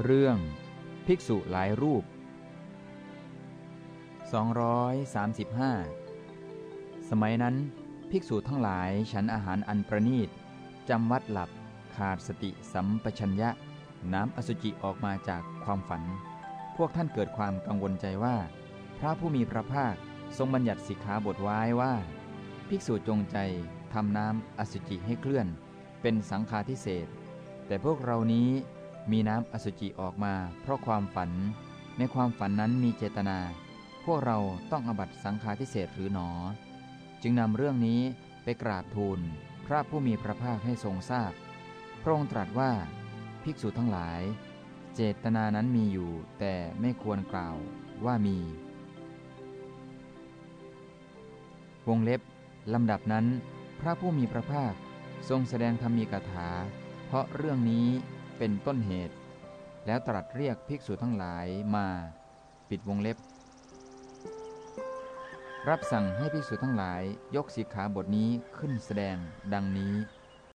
เรื่อง ภิกษุหลายรูป 235 สมัยนั้น ภิกษุทั้งหลายฉันอาหารอันประนีตจำวัดหลับขาดสติสัมปชัญญะ น้ำอสุจิออกมาจากความฝัน พวกท่านเกิดความกังวลใจว่า พระผู้มีพระภาคทรงบัญญัติสิกขาบทไว้ว่า ภิกษุจงใจทำน้ำอสุจิให้เคลื่อน เป็นสังฆาทิเศษแต่พวกเรานี้ มีน้ำอสุจิออกมา เพราะความฝัน ในความฝันนั้นมีเจตนา พวกเราต้องอบัตสังฆาทิเศษหรือหนอ จึงนำเรื่องนี้ไปกราบทูล พระผู้มีพระภาคให้ทรงทราบ พระองค์ตรัสว่า ภิกษุทั้งหลาย เจตนานั้นมีอยู่ แต่ไม่ควรกล่าวว่ามี วงเล็บลำดับนั้น พระผู้มีพระภาคทรงแสดงธรรมีกถา เพราะเรื่องนี้ เป็นต้นเหตุ แล้วตรัสเรียกภิกษุทั้งหลายมาปิดวงเล็บ รับสั่งให้ภิกษุทั้งหลายยกสิกขาบทนี้ขึ้นแสดงดังนี้